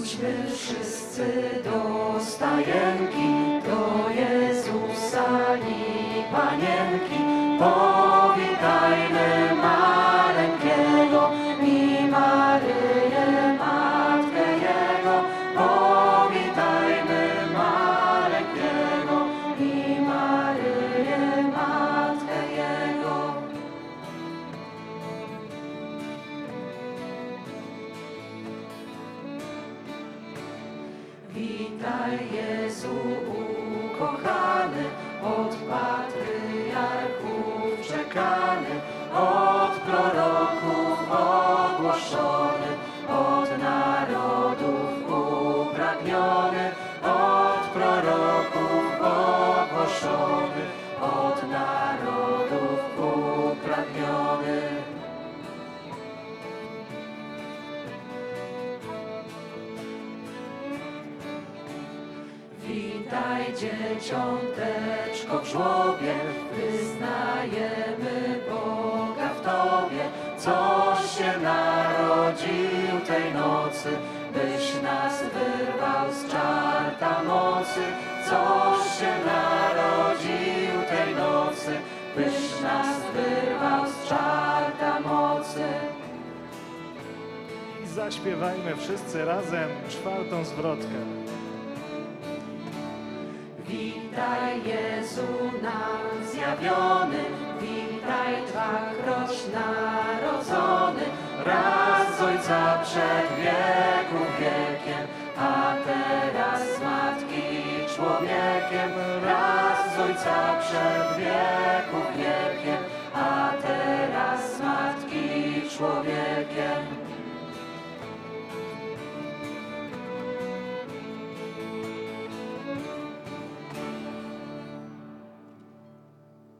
Idźmy wszyscy do stajenki, do Jezusa i Panienki. Witaj Jezu ukochany, od patriarchów czekany, od proroków ogłoszony, Witaj dzieciąteczko w żłobie, wyznajemy Boga w Tobie, coś się narodził tej nocy, byś nas wyrwał z czarta mocy, coś się narodził tej nocy, byś nas wyrwał z czarta mocy. I zaśpiewajmy wszyscy razem czwartą zwrotkę. Jezu nam zjawiony, witaj dwakroć narodzony, raz z Ojca przed wieków wiekiem, a teraz z Matki człowiekiem, raz z Ojca przed wieków wiekiem, a teraz Matki człowiekiem.